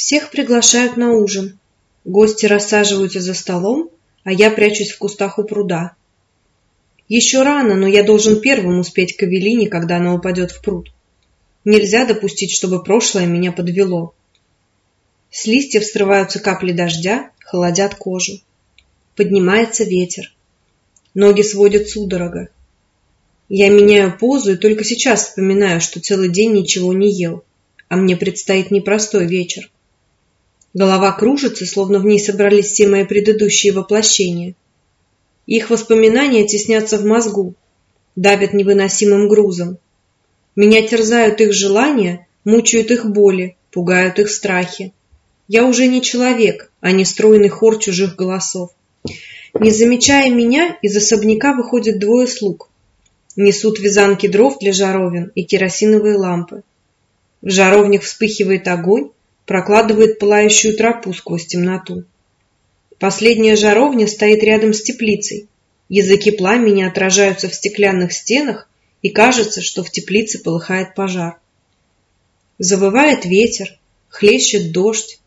Всех приглашают на ужин. Гости рассаживаются за столом, а я прячусь в кустах у пруда. Еще рано, но я должен первым успеть к Эвелине, когда она упадет в пруд. Нельзя допустить, чтобы прошлое меня подвело. С листьев срываются капли дождя, холодят кожу. Поднимается ветер. Ноги сводят судорога. Я меняю позу и только сейчас вспоминаю, что целый день ничего не ел, а мне предстоит непростой вечер. Голова кружится, словно в ней собрались все мои предыдущие воплощения. Их воспоминания теснятся в мозгу, давят невыносимым грузом. Меня терзают их желания, мучают их боли, пугают их страхи. Я уже не человек, а не стройный хор чужих голосов. Не замечая меня, из особняка выходят двое слуг. Несут вязанки дров для жаровин и керосиновые лампы. В жаровнях вспыхивает огонь, прокладывает пылающую тропу сквозь темноту. Последняя жаровня стоит рядом с теплицей. Языки пламени отражаются в стеклянных стенах, и кажется, что в теплице полыхает пожар. Завывает ветер, хлещет дождь.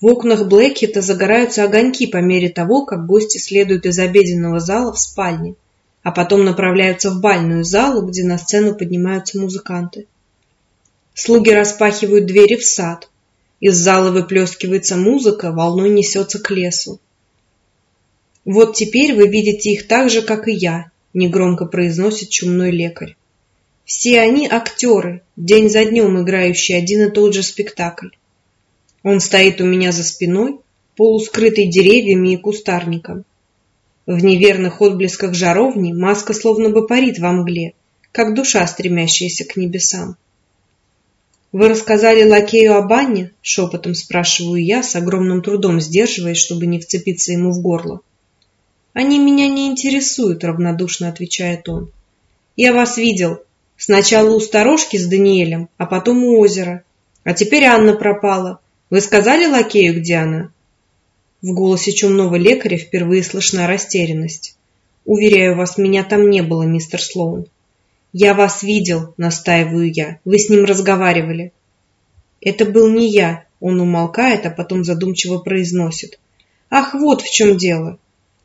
В окнах Блэкхита загораются огоньки по мере того, как гости следуют из обеденного зала в спальне, а потом направляются в бальную залу, где на сцену поднимаются музыканты. Слуги распахивают двери в сад, из зала выплескивается музыка, волной несется к лесу. «Вот теперь вы видите их так же, как и я», — негромко произносит чумной лекарь. «Все они актеры, день за днем играющие один и тот же спектакль. Он стоит у меня за спиной, полускрытый деревьями и кустарником. В неверных отблесках жаровни маска словно бы парит во мгле, как душа, стремящаяся к небесам. «Вы рассказали лакею о банне?» — шепотом спрашиваю я, с огромным трудом сдерживаясь, чтобы не вцепиться ему в горло. «Они меня не интересуют», — равнодушно отвечает он. «Я вас видел. Сначала у сторожки с Даниэлем, а потом у озера. А теперь Анна пропала. Вы сказали лакею, где она?» В голосе чумного лекаря впервые слышна растерянность. «Уверяю вас, меня там не было, мистер Слоун. «Я вас видел», — настаиваю я. «Вы с ним разговаривали». «Это был не я», — он умолкает, а потом задумчиво произносит. «Ах, вот в чем дело.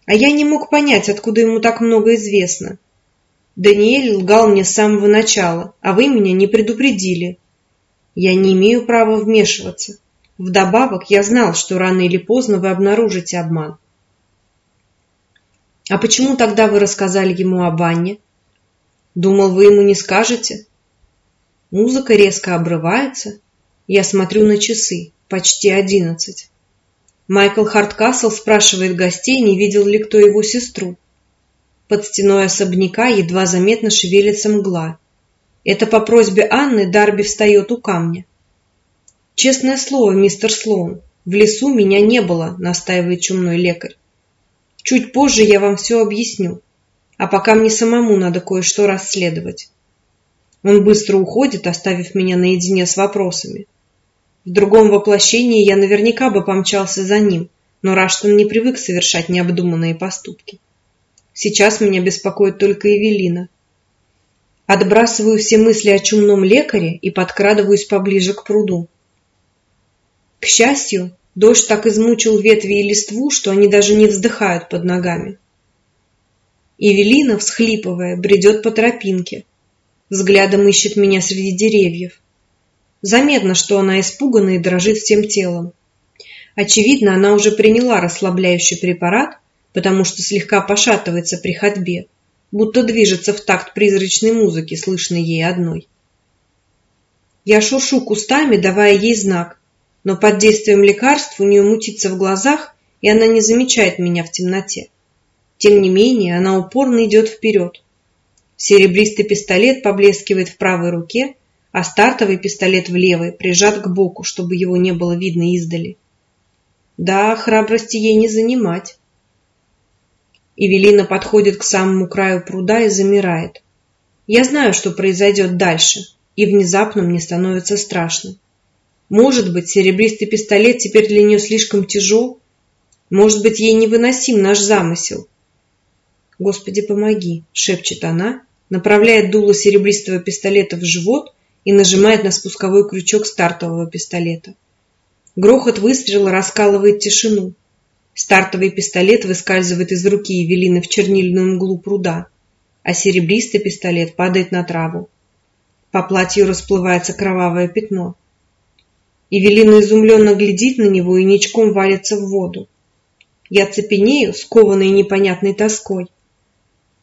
А я не мог понять, откуда ему так много известно. Даниэль лгал мне с самого начала, а вы меня не предупредили. Я не имею права вмешиваться. Вдобавок, я знал, что рано или поздно вы обнаружите обман. А почему тогда вы рассказали ему об Анне? Думал, вы ему не скажете? Музыка резко обрывается. Я смотрю на часы. Почти одиннадцать. Майкл Харткасл спрашивает гостей, не видел ли кто его сестру. Под стеной особняка едва заметно шевелится мгла. Это по просьбе Анны Дарби встает у камня. «Честное слово, мистер Слоун, в лесу меня не было», — настаивает чумной лекарь. «Чуть позже я вам все объясню а пока мне самому надо кое-что расследовать. Он быстро уходит, оставив меня наедине с вопросами. В другом воплощении я наверняка бы помчался за ним, но Раштон не привык совершать необдуманные поступки. Сейчас меня беспокоит только Эвелина. Отбрасываю все мысли о чумном лекаре и подкрадываюсь поближе к пруду. К счастью, дождь так измучил ветви и листву, что они даже не вздыхают под ногами. Эвелина, всхлипывая, бредет по тропинке. Взглядом ищет меня среди деревьев. Заметно, что она испугана и дрожит всем телом. Очевидно, она уже приняла расслабляющий препарат, потому что слегка пошатывается при ходьбе, будто движется в такт призрачной музыки, слышной ей одной. Я шуршу кустами, давая ей знак, но под действием лекарств у нее мутится в глазах, и она не замечает меня в темноте. Тем не менее, она упорно идет вперед. Серебристый пистолет поблескивает в правой руке, а стартовый пистолет в левой прижат к боку, чтобы его не было видно издали. Да, храбрости ей не занимать. Эвелина подходит к самому краю пруда и замирает. Я знаю, что произойдет дальше, и внезапно мне становится страшно. Может быть, серебристый пистолет теперь для нее слишком тяжел? Может быть, ей невыносим наш замысел? «Господи, помоги!» — шепчет она, направляет дуло серебристого пистолета в живот и нажимает на спусковой крючок стартового пистолета. Грохот выстрела раскалывает тишину. Стартовый пистолет выскальзывает из руки Евелины в чернильную мглу пруда, а серебристый пистолет падает на траву. По платью расплывается кровавое пятно. Евелина изумленно глядит на него и ничком валится в воду. Я цепенею, скованной непонятной тоской.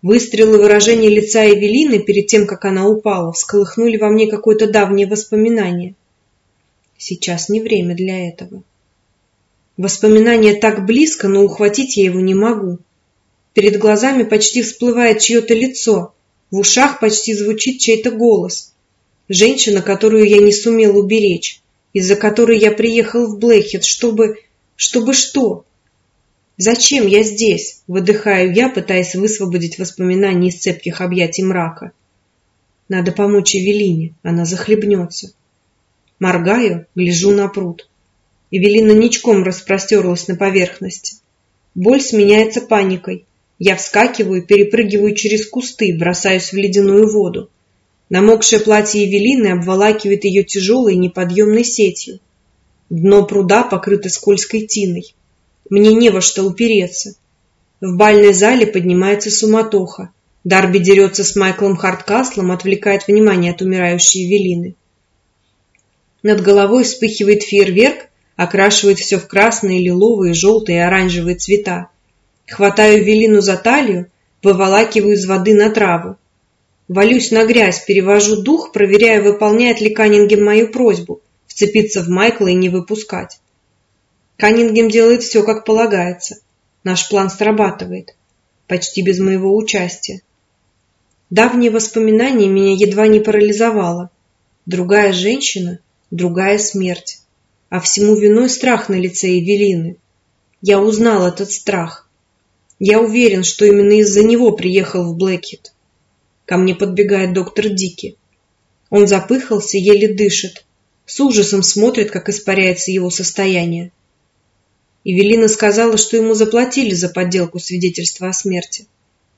Выстрелы выражения лица Эвелины перед тем, как она упала, всколыхнули во мне какое-то давнее воспоминание. Сейчас не время для этого. Воспоминание так близко, но ухватить я его не могу. Перед глазами почти всплывает чье-то лицо, в ушах почти звучит чей-то голос. Женщина, которую я не сумел уберечь, из-за которой я приехал в Блэкхед, чтобы... чтобы что? Зачем я здесь? Выдыхаю я, пытаясь высвободить воспоминания из цепких объятий мрака. Надо помочь Эвелине, она захлебнется. Моргаю, гляжу на пруд. Эвелина ничком распростерлась на поверхности. Боль сменяется паникой. Я вскакиваю, перепрыгиваю через кусты, бросаюсь в ледяную воду. Намокшее платье Евелины обволакивает ее тяжелой неподъемной сетью. Дно пруда покрыто скользкой тиной. Мне не во что упереться. В бальной зале поднимается суматоха. Дарби дерется с Майклом Харткаслом, отвлекает внимание от умирающей Евелины. Над головой вспыхивает фейерверк, окрашивает все в красные, лиловые, желтые и оранжевые цвета. Хватаю Евелину за талию, выволакиваю из воды на траву. Валюсь на грязь, перевожу дух, проверяя, выполняет ли Каннингем мою просьбу вцепиться в Майкла и не выпускать. Каннингем делает все, как полагается. Наш план срабатывает. Почти без моего участия. Давние воспоминания меня едва не парализовало. Другая женщина, другая смерть. А всему виной страх на лице Евелины. Я узнал этот страх. Я уверен, что именно из-за него приехал в Блэкхит. Ко мне подбегает доктор Дики. Он запыхался, еле дышит. С ужасом смотрит, как испаряется его состояние. Евелина сказала, что ему заплатили за подделку свидетельства о смерти.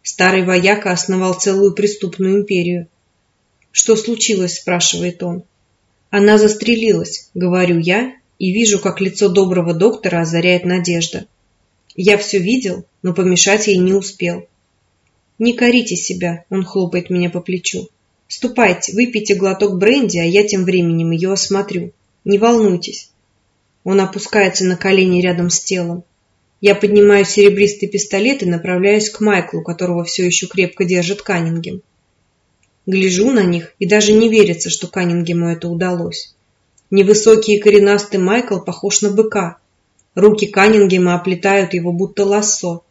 Старый вояка основал целую преступную империю. «Что случилось?» – спрашивает он. «Она застрелилась», – говорю я, и вижу, как лицо доброго доктора озаряет надежда. Я все видел, но помешать ей не успел. «Не корите себя», – он хлопает меня по плечу. «Ступайте, выпейте глоток бренди, а я тем временем ее осмотрю. Не волнуйтесь». Он опускается на колени рядом с телом. Я поднимаю серебристый пистолет и направляюсь к Майклу, которого все еще крепко держит Каннингем. Гляжу на них, и даже не верится, что Каннингему это удалось. Невысокий и коренастый Майкл похож на быка. Руки Каннингема оплетают его, будто лассо.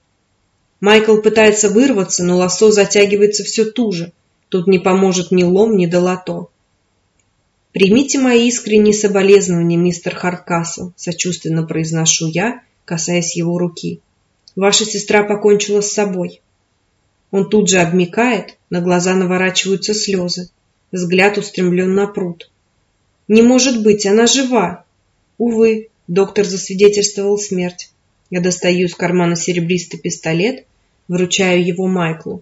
Майкл пытается вырваться, но лассо затягивается все туже. Тут не поможет ни лом, ни долото. «Примите мои искренние соболезнования, мистер Хардкасл», – сочувственно произношу я, касаясь его руки. «Ваша сестра покончила с собой». Он тут же обмикает, на глаза наворачиваются слезы. Взгляд устремлен на пруд. «Не может быть, она жива!» «Увы», – доктор засвидетельствовал смерть. Я достаю из кармана серебристый пистолет, вручаю его Майклу.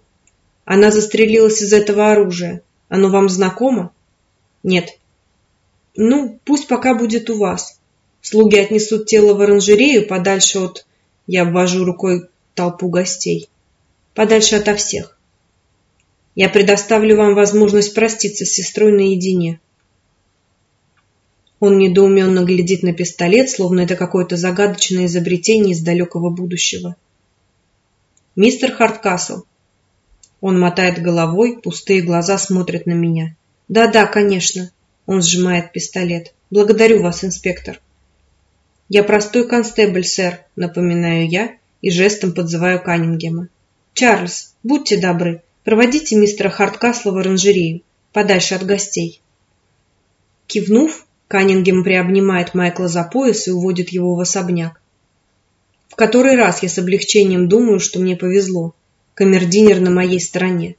«Она застрелилась из этого оружия. Оно вам знакомо?» «Нет», ну, пусть пока будет у вас. Слуги отнесут тело в оранжерею подальше от... Я обвожу рукой толпу гостей. Подальше ото всех. Я предоставлю вам возможность проститься с сестрой наедине. Он недоуменно глядит на пистолет, словно это какое-то загадочное изобретение из далекого будущего. «Мистер Харткасл». Он мотает головой, пустые глаза смотрят на меня. «Да-да, конечно. Он сжимает пистолет. «Благодарю вас, инспектор». «Я простой констебль, сэр», — напоминаю я и жестом подзываю Каннингема. «Чарльз, будьте добры, проводите мистера Харткасла в оранжерею, подальше от гостей». Кивнув, Каннингем приобнимает Майкла за пояс и уводит его в особняк. В который раз я с облегчением думаю, что мне повезло. Камердинер на моей стороне.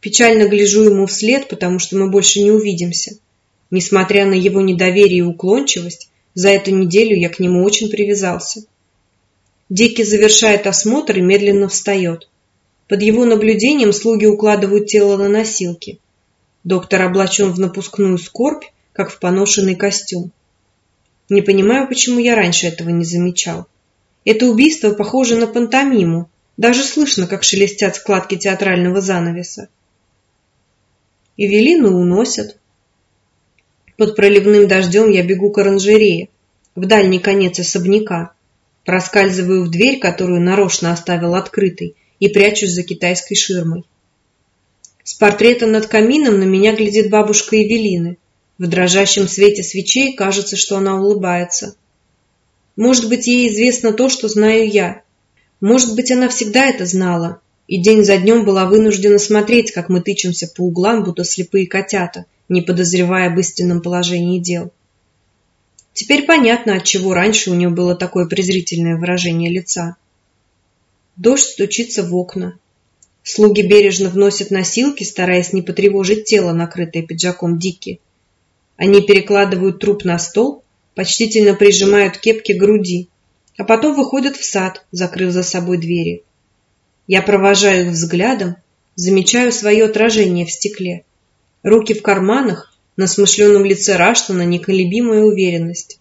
Печально гляжу ему вслед, потому что мы больше не увидимся. Несмотря на его недоверие и уклончивость, за эту неделю я к нему очень привязался. Дикий завершает осмотр и медленно встает. Под его наблюдением слуги укладывают тело на носилки. Доктор облачен в напускную скорбь, как в поношенный костюм. Не понимаю, почему я раньше этого не замечал. Это убийство похоже на пантомиму. Даже слышно, как шелестят складки театрального занавеса. Эвелину уносят. Под проливным дождем я бегу к оранжерее, в дальний конец особняка. Проскальзываю в дверь, которую нарочно оставил открытой, и прячусь за китайской ширмой. С портретом над камином на меня глядит бабушка Эвелины. В дрожащем свете свечей кажется, что она улыбается. Может быть, ей известно то, что знаю я. Может быть, она всегда это знала, и день за днем была вынуждена смотреть, как мы тычемся по углам, будто слепые котята, не подозревая об истинном положении дел. Теперь понятно, отчего раньше у нее было такое презрительное выражение лица. Дождь стучится в окна. Слуги бережно вносят носилки, стараясь не потревожить тело, накрытое пиджаком Дики. Они перекладывают труп на стол, почтительно прижимают кепки к груди, а потом выходят в сад, закрыв за собой двери. Я провожаю их взглядом, замечаю свое отражение в стекле. Руки в карманах, на смышленном лице Раштана неколебимая уверенность.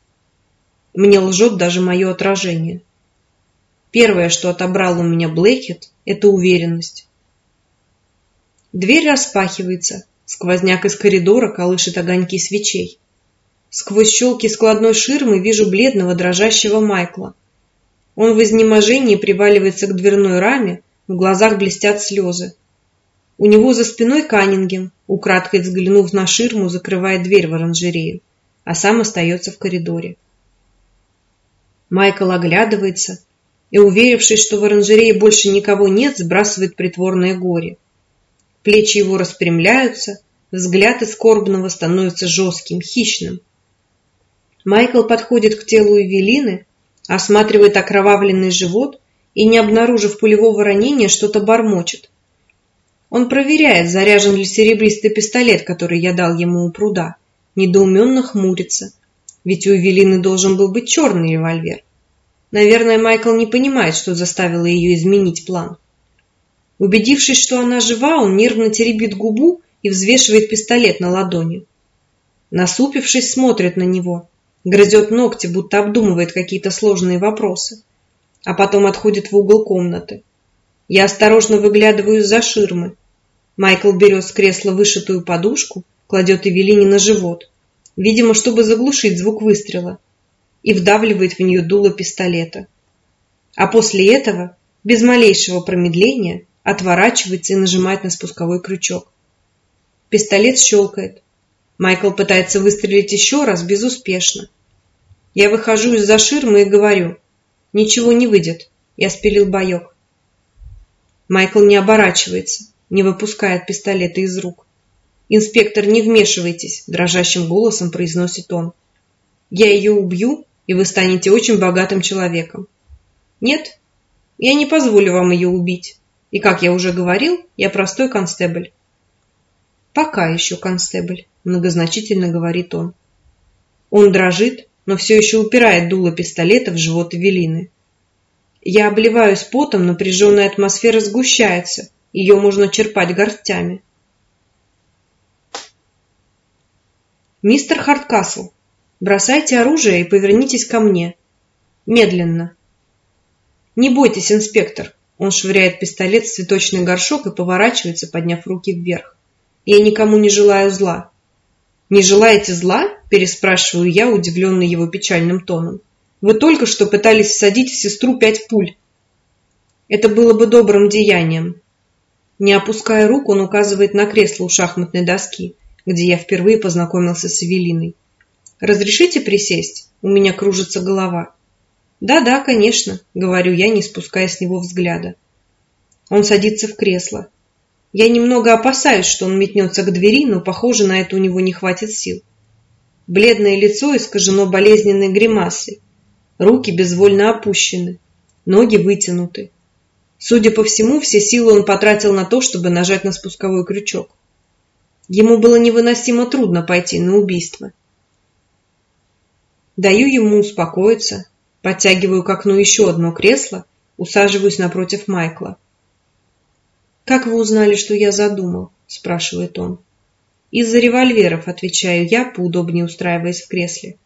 Мне лжет даже мое отражение. Первое, что отобрал у меня Блэкет, это уверенность. Дверь распахивается, сквозняк из коридора колышет огоньки свечей. Сквозь щелки складной ширмы вижу бледного дрожащего Майкла. Он в изнеможении приваливается к дверной раме, в глазах блестят слезы. У него за спиной Каннингем, украдкой взглянув на ширму, закрывает дверь в оранжерею, а сам остается в коридоре. Майкл оглядывается и, уверившись, что в оранжерее больше никого нет, сбрасывает притворное горе. Плечи его распрямляются, взгляд из скорбного становится жестким, хищным. Майкл подходит к телу Эвелины, осматривает окровавленный живот и, не обнаружив пулевого ранения, что-то бормочет. Он проверяет, заряжен ли серебристый пистолет, который я дал ему у пруда. Недоуменно хмурится, ведь у Эвелины должен был быть черный револьвер. Наверное, Майкл не понимает, что заставило ее изменить план. Убедившись, что она жива, он нервно теребит губу и взвешивает пистолет на ладони. Насупившись, смотрит на него, грызет ногти, будто обдумывает какие-то сложные вопросы, а потом отходит в угол комнаты. Я осторожно выглядываю из-за ширмы. Майкл берет с кресла вышитую подушку, кладет Эвелине на живот, видимо, чтобы заглушить звук выстрела, и вдавливает в нее дуло пистолета. А после этого, без малейшего промедления, отворачивается и нажимает на спусковой крючок. Пистолет щелкает. Майкл пытается выстрелить еще раз, безуспешно. Я выхожу из-за ширмы и говорю, ничего не выйдет, я спилил боек. Майкл не оборачивается, не выпускает пистолета из рук. «Инспектор, не вмешивайтесь», – дрожащим голосом произносит он. «Я ее убью, и вы станете очень богатым человеком». «Нет, я не позволю вам ее убить. И, как я уже говорил, я простой констебль. Пока еще констебль, многозначительно говорит он. Он дрожит, но все еще упирает дуло пистолета в живот Эвелины. Я обливаюсь потом, напряженная атмосфера сгущается, ее можно черпать горстями. Мистер Хардкасл, бросайте оружие и повернитесь ко мне. Медленно. Не бойтесь, инспектор, он швыряет пистолет в цветочный горшок и поворачивается, подняв руки вверх. «Я никому не желаю зла». «Не желаете зла?» – переспрашиваю я, удивленный его печальным тоном. «Вы только что пытались всадить в сестру пять пуль». «Это было бы добрым деянием». Не опуская рук, он указывает на кресло у шахматной доски, где я впервые познакомился с Эвелиной. «Разрешите присесть? У меня кружится голова». «Да-да, конечно», — говорю я, не спуская с него взгляда. Он садится в кресло. Я немного опасаюсь, что он метнется к двери, но, похоже, на это у него не хватит сил. Бледное лицо искажено болезненной гримасой. Руки безвольно опущены, ноги вытянуты. Судя по всему, все силы он потратил на то, чтобы нажать на спусковой крючок. Ему было невыносимо трудно пойти на убийство. Даю ему успокоиться, Подтягиваю к окну еще одно кресло, усаживаюсь напротив Майкла. «Как вы узнали, что я задумал?» – спрашивает он. «Из-за револьверов», – отвечаю я, поудобнее устраиваясь в кресле.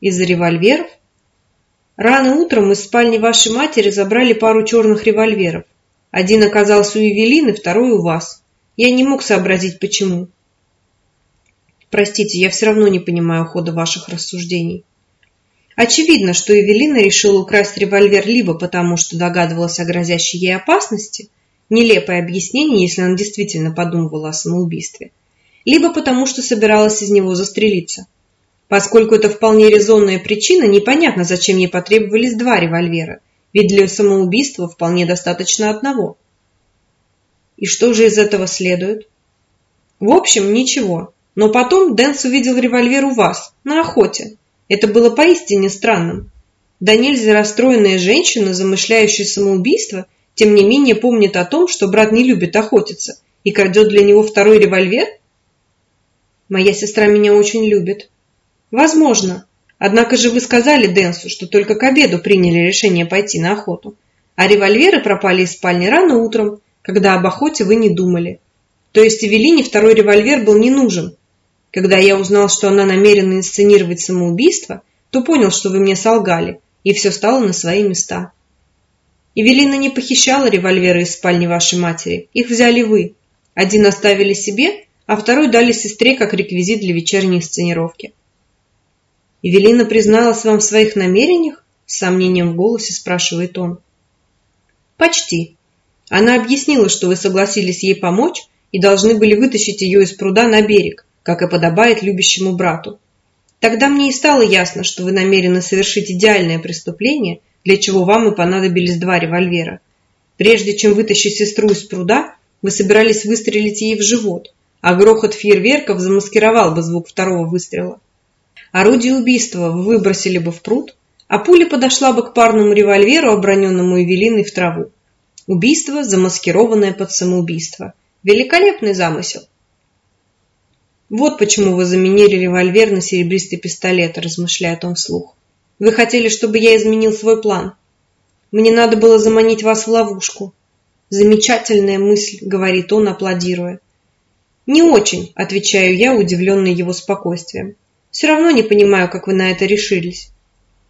Из-за револьверов? Рано утром из спальни вашей матери забрали пару черных револьверов. Один оказался у Евелины, второй у вас. Я не мог сообразить, почему. Простите, я все равно не понимаю хода ваших рассуждений. Очевидно, что Эвелина решила украсть револьвер либо потому, что догадывалась о грозящей ей опасности, нелепое объяснение, если она действительно подумывала о самоубийстве, либо потому, что собиралась из него застрелиться. Поскольку это вполне резонная причина, непонятно, зачем ей потребовались два револьвера, ведь для самоубийства вполне достаточно одного. И что же из этого следует? В общем, ничего. Но потом Дэнс увидел револьвер у вас, на охоте. Это было поистине странным. Да нельзя расстроенная женщина, замышляющая самоубийство, тем не менее помнит о том, что брат не любит охотиться и крадет для него второй револьвер? Моя сестра меня очень любит. Возможно. Однако же вы сказали Дэнсу, что только к обеду приняли решение пойти на охоту, а револьверы пропали из спальни рано утром, когда об охоте вы не думали. То есть Эвелине второй револьвер был не нужен, когда я узнал, что она намерена инсценировать самоубийство, то понял, что вы мне солгали, и все стало на свои места. Евелина не похищала револьверы из спальни вашей матери, их взяли вы. Один оставили себе, а второй дали сестре как реквизит для вечерней сценировки. Евелина призналась вам в своих намерениях? С сомнением в голосе спрашивает он. Почти. Она объяснила, что вы согласились ей помочь и должны были вытащить ее из пруда на берег, как и подобает любящему брату. Тогда мне и стало ясно, что вы намерены совершить идеальное преступление, для чего вам и понадобились два револьвера. Прежде чем вытащить сестру из пруда, вы собирались выстрелить ей в живот, а грохот фейерверков замаскировал бы звук второго выстрела. Орудие убийства вы выбросили бы в пруд, а пуля подошла бы к парному револьверу, оброненному Эвелиной в траву. Убийство, замаскированное под самоубийство. Великолепный замысел. «Вот почему вы заменили револьвер на серебристый пистолет», – размышляет он вслух. «Вы хотели, чтобы я изменил свой план. Мне надо было заманить вас в ловушку». «Замечательная мысль», – говорит он, аплодируя. «Не очень», – отвечаю я, удивленный его спокойствием. «Все равно не понимаю, как вы на это решились.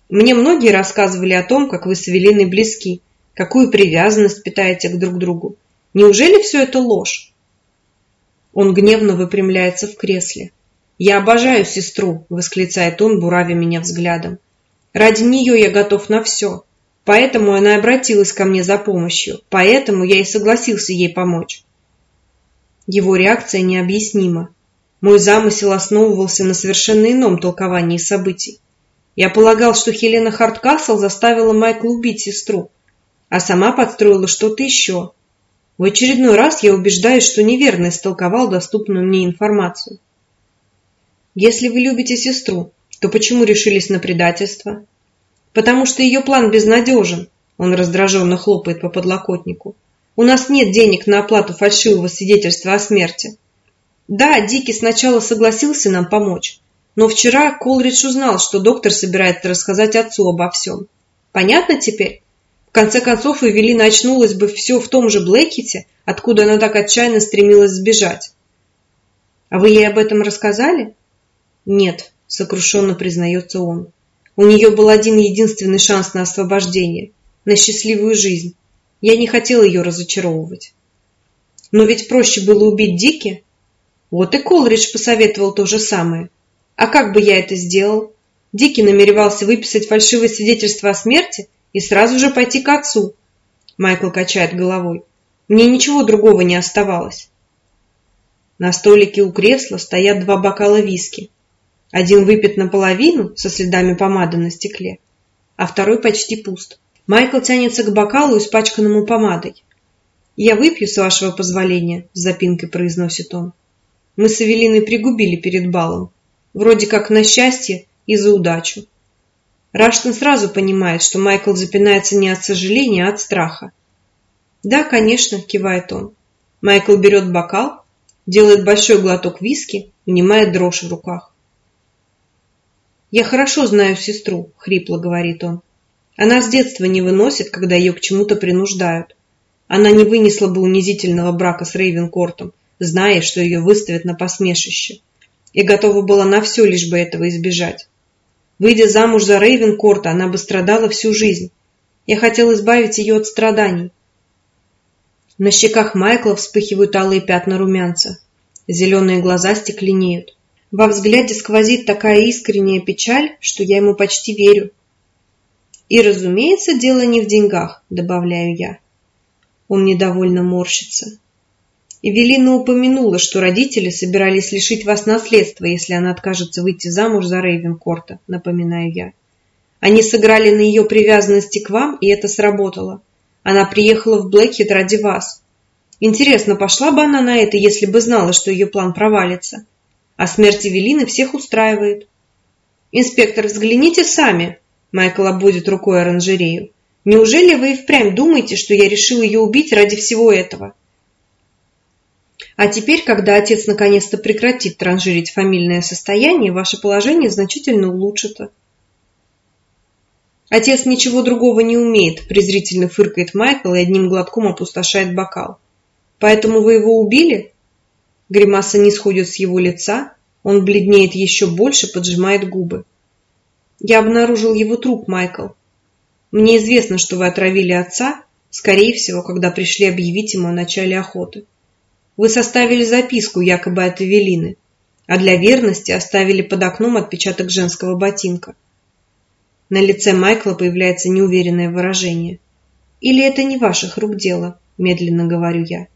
Мне многие рассказывали о том, как вы с Эвелиной близки, какую привязанность питаете к друг другу. Неужели все это ложь? Он гневно выпрямляется в кресле. «Я обожаю сестру!» – восклицает он, буравя меня взглядом. «Ради нее я готов на все. Поэтому она обратилась ко мне за помощью. Поэтому я и согласился ей помочь». Его реакция необъяснима. Мой замысел основывался на совершенно ином толковании событий. Я полагал, что Хелена Харткасл заставила Майкла убить сестру, а сама подстроила что-то еще, в очередной раз я убеждаюсь, что неверно истолковал доступную мне информацию. Если вы любите сестру, то почему решились на предательство? Потому что ее план безнадежен, он раздраженно хлопает по подлокотнику. У нас нет денег на оплату фальшивого свидетельства о смерти. Да, Дики сначала согласился нам помочь, но вчера Колридж узнал, что доктор собирается рассказать отцу обо всем. Понятно теперь? В конце концов, Эвелина очнулась бы все в том же Блэкете, откуда она так отчаянно стремилась сбежать. «А вы ей об этом рассказали?» «Нет», — сокрушенно признается он. «У нее был один единственный шанс на освобождение, на счастливую жизнь. Я не хотел ее разочаровывать». «Но ведь проще было убить Дики?» Вот и Колридж посоветовал то же самое. А как бы я это сделал? Дики намеревался выписать фальшивое свидетельство о смерти – и сразу же пойти к отцу. Майкл качает головой. Мне ничего другого не оставалось. На столике у кресла стоят два бокала виски. Один выпит наполовину, со следами помады на стекле, а второй почти пуст. Майкл тянется к бокалу, испачканному помадой. «Я выпью, с вашего позволения», — с запинкой произносит он. «Мы с Эвелиной пригубили перед балом. Вроде как на счастье и за удачу. Раштон сразу понимает, что Майкл запинается не от сожаления, а от страха. «Да, конечно», – кивает он. Майкл берет бокал, делает большой глоток виски, унимает дрожь в руках. «Я хорошо знаю сестру», – хрипло говорит он. «Она с детства не выносит, когда ее к чему-то принуждают. Она не вынесла бы унизительного брака с Рейвенкортом, зная, что ее выставят на посмешище, и готова была на все, лишь бы этого избежать. Выйдя замуж за Рейвенкорта, она бы страдала всю жизнь. Я хотел избавить ее от страданий. На щеках Майкла вспыхивают алые пятна румянца. Зеленые глаза стекленеют. Во взгляде сквозит такая искренняя печаль, что я ему почти верю. И, разумеется, дело не в деньгах, добавляю я. Он недовольно морщится. Эвелина упомянула, что родители собирались лишить вас наследства, если она откажется выйти замуж за Рейвенкорта, напоминаю я. Они сыграли на ее привязанности к вам, и это сработало. Она приехала в Блэкхед ради вас. Интересно, пошла бы она на это, если бы знала, что ее план провалится? А смерть Эвелины всех устраивает. «Инспектор, взгляните сами!» Майкл обводит рукой оранжерею. «Неужели вы и впрямь думаете, что я решил ее убить ради всего этого?» А теперь, когда отец наконец-то прекратит транжирить фамильное состояние, ваше положение значительно улучшится. Отец ничего другого не умеет, презрительно фыркает Майкл и одним глотком опустошает бокал. Поэтому вы его убили? Гримаса не сходит с его лица, он бледнеет еще больше, поджимает губы. Я обнаружил его труп, Майкл. Мне известно, что вы отравили отца, скорее всего, когда пришли объявить ему о начале охоты. Вы составили записку якобы от Эвелины, а для верности оставили под окном отпечаток женского ботинка. На лице Майкла появляется неуверенное выражение. «Или это не ваших рук дело?» – медленно говорю я.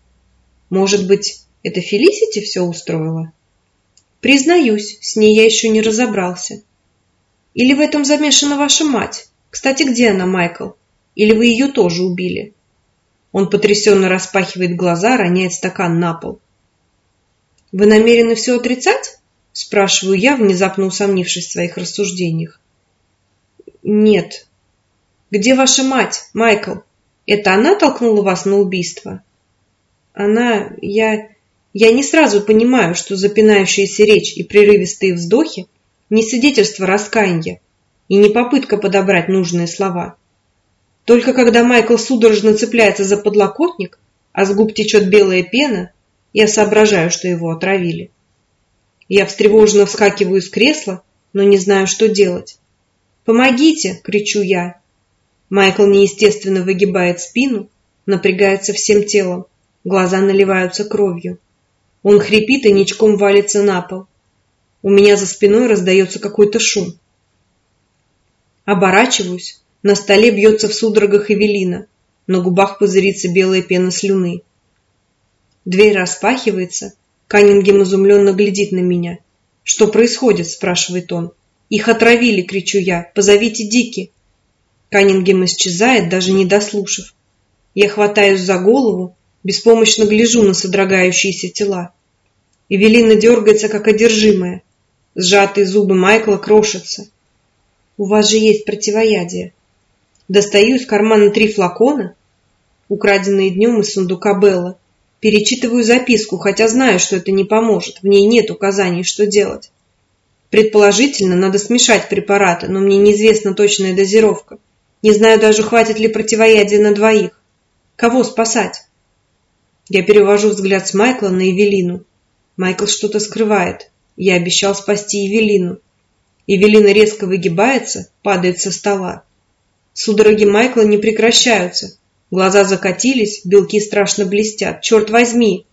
«Может быть, это Фелисити все устроила?» «Признаюсь, с ней я еще не разобрался. Или в этом замешана ваша мать? Кстати, где она, Майкл? Или вы ее тоже убили?» Он потрясенно распахивает глаза, роняет стакан на пол. «Вы намерены все отрицать?» – спрашиваю я, внезапно усомнившись в своих рассуждениях. «Нет». «Где ваша мать, Майкл? Это она толкнула вас на убийство?» «Она... я... я не сразу понимаю, что запинающаяся речь и прерывистые вздохи не свидетельство раскаяния и не попытка подобрать нужные слова. Только когда Майкл судорожно цепляется за подлокотник, а с губ течет белая пена, я соображаю, что его отравили. Я встревоженно вскакиваю с кресла, но не знаю, что делать. «Помогите!» — кричу я. Майкл неестественно выгибает спину, напрягается всем телом, глаза наливаются кровью. Он хрипит и ничком валится на пол. У меня за спиной раздается какой-то шум. Оборачиваюсь, на столе бьется в судорогах Эвелина. На губах пузырится белая пена слюны. Дверь распахивается. Каннингем изумленно глядит на меня. «Что происходит?» – спрашивает он. «Их отравили!» – кричу я. «Позовите Дики!» Каннингем исчезает, даже не дослушав. Я хватаюсь за голову, беспомощно гляжу на содрогающиеся тела. Эвелина дергается, как одержимая. Сжатые зубы Майкла крошатся. «У вас же есть противоядие!» Достаю из кармана три флакона, украденные днем из сундука Белла. Перечитываю записку, хотя знаю, что это не поможет. В ней нет указаний, что делать. Предположительно, надо смешать препараты, но мне неизвестна точная дозировка. Не знаю даже, хватит ли противоядия на двоих. Кого спасать? Я перевожу взгляд с Майкла на Эвелину. Майкл что-то скрывает. Я обещал спасти Евелину. Евелина резко выгибается, падает со стола. Судороги Майкла не прекращаются. Глаза закатились, белки страшно блестят. Черт возьми!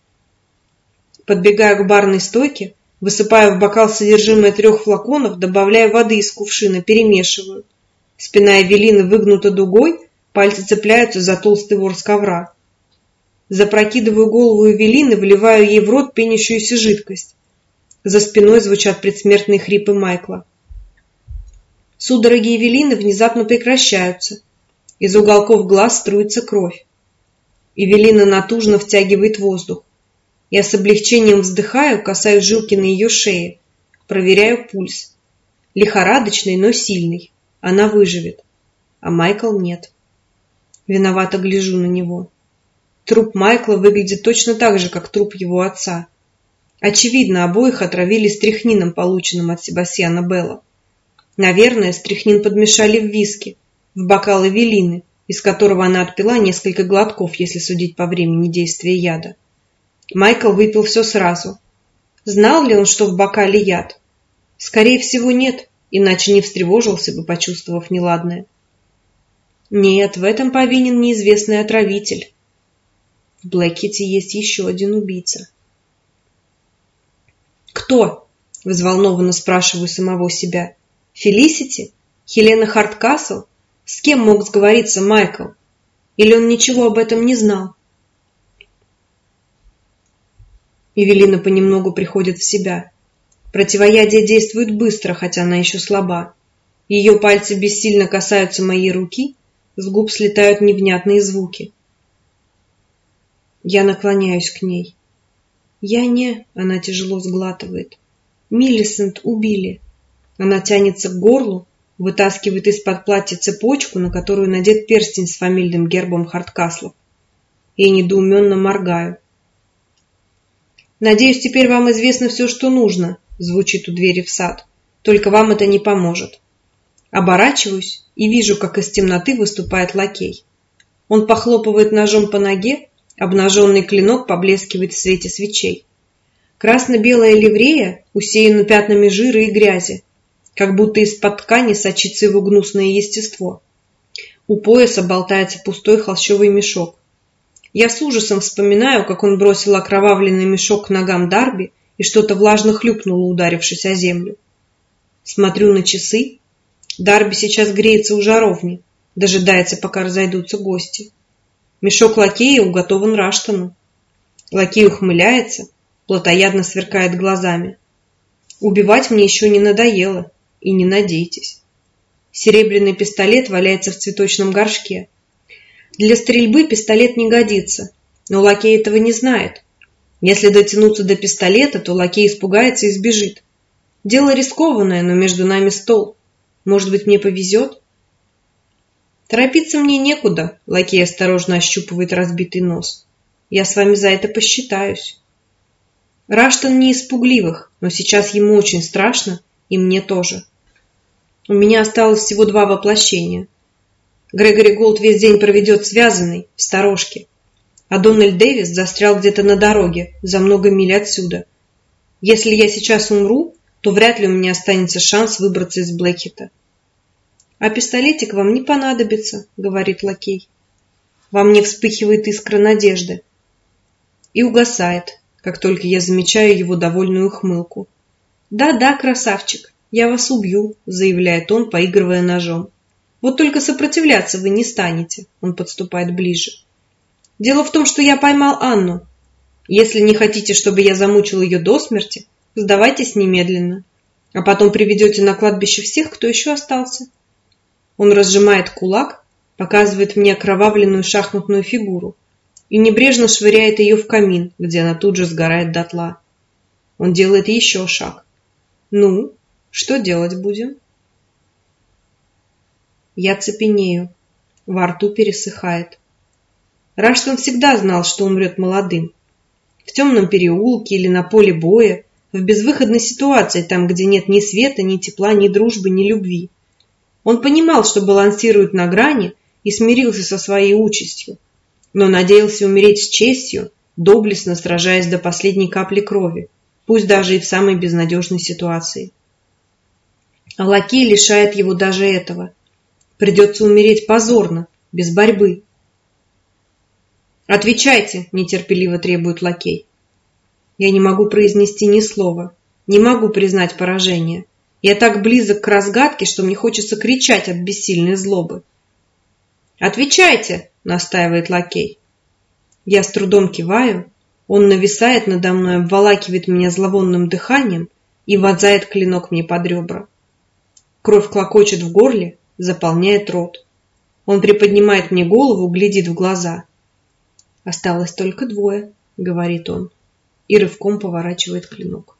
Подбегаю к барной стойке, высыпаю в бокал содержимое трех флаконов, добавляю воды из кувшина, перемешиваю. Спина Эвелины выгнута дугой, пальцы цепляются за толстый ворс ковра. Запрокидываю голову Эвелины, вливаю ей в рот пенящуюся жидкость. За спиной звучат предсмертные хрипы Майкла. Судороги Эвелины внезапно прекращаются. Из уголков глаз струится кровь. Эвелина натужно втягивает воздух. Я с облегчением вздыхаю, касаюсь жилки на ее шее. Проверяю пульс. Лихорадочный, но сильный. Она выживет. А Майкл нет. Виновато гляжу на него. Труп Майкла выглядит точно так же, как труп его отца. Очевидно, обоих отравили стряхнином, полученным от Себастьяна Белла. Наверное, стряхнин подмешали в виски, в бокал Эвелины, из которого она отпила несколько глотков, если судить по времени действия яда. Майкл выпил все сразу. Знал ли он, что в бокале яд? Скорее всего, нет. иначе не встревожился бы, почувствовав неладное. Нет, в этом повинен неизвестный отравитель. В Блэкете есть еще один убийца. «Кто?» – взволнованно спрашиваю самого себя. «Фелисити? Хелена Харткасл? С кем мог сговориться Майкл? Или он ничего об этом не знал?» Эвелина понемногу приходит в себя. Противоядие действует быстро, хотя она еще слаба. Ее пальцы бессильно касаются моей руки, с губ слетают невнятные звуки. Я наклоняюсь к ней. Я не... Она тяжело сглатывает. Миллисент убили. Она тянется к горлу, вытаскивает из-под платья цепочку, на которую надет перстень с фамильным гербом Харткаслов. Я недоуменно моргаю. «Надеюсь, теперь вам известно все, что нужно», — звучит у двери в сад. «Только вам это не поможет». Оборачиваюсь и вижу, как из темноты выступает лакей. Он похлопывает ножом по ноге, обнаженный клинок поблескивает в свете свечей. Красно-белая ливрея усеяна пятнами жира и грязи, как будто из-под ткани сочится его гнусное естество. У пояса болтается пустой холщовый мешок. Я с ужасом вспоминаю, как он бросил окровавленный мешок к ногам Дарби и что-то влажно хлюпнуло, ударившись о землю. Смотрю на часы. Дарби сейчас греется у жаровни, дожидается, пока разойдутся гости. Мешок лакея уготован Раштану. Лакей ухмыляется, плотоядно сверкает глазами. Убивать мне еще не надоело, и не надейтесь. Серебряный пистолет валяется в цветочном горшке. Для стрельбы пистолет не годится, но лакей этого не знает. Если дотянуться до пистолета, то лакей испугается и сбежит. Дело рискованное, но между нами стол. Может быть, мне повезет? Торопиться мне некуда, лакей осторожно ощупывает разбитый нос. Я с вами за это посчитаюсь. Раштан не испугливых, но сейчас ему очень страшно, и мне тоже. У меня осталось всего два воплощения. Грегори Голд весь день проведет связанный, в сторожке. А Дональд Дэвис застрял где-то на дороге, за много миль отсюда. Если я сейчас умру, то вряд ли у меня останется шанс выбраться из Блэкета. «А пистолетик вам не понадобится», — говорит лакей. Во мне вспыхивает искра надежды. И угасает, как только я замечаю его довольную ухмылку. «Да-да, красавчик, я вас убью», — заявляет он, поигрывая ножом. Вот только сопротивляться вы не станете. Он подступает ближе. Дело в том, что я поймал Анну. Если не хотите, чтобы я замучил ее до смерти, сдавайтесь немедленно. А потом приведете на кладбище всех, кто еще остался. Он разжимает кулак, показывает мне окровавленную шахматную фигуру и небрежно швыряет ее в камин, где она тут же сгорает дотла. Он делает еще шаг. Ну, что делать будем? Я цепенею. Во рту пересыхает. Раштон всегда знал, что умрет молодым. В темном переулке или на поле боя, в безвыходной ситуации, там, где нет ни света, ни тепла, ни дружбы, ни любви. Он понимал, что балансирует на грани и смирился со своей участью, но надеялся умереть с честью, доблестно сражаясь до последней капли крови, пусть даже и в самой безнадежной ситуации. А лакей лишает его даже этого – Придется умереть позорно, без борьбы. «Отвечайте!» – нетерпеливо требует лакей. Я не могу произнести ни слова, не могу признать поражение. Я так близок к разгадке, что мне хочется кричать от бессильной злобы. «Отвечайте!» – настаивает лакей. Я с трудом киваю, он нависает надо мной, обволакивает меня зловонным дыханием и вонзает клинок мне под ребра. Кровь клокочет в горле, заполняет рот. Он приподнимает мне голову, глядит в глаза. «Осталось только двое», — говорит он, и рывком поворачивает клинок.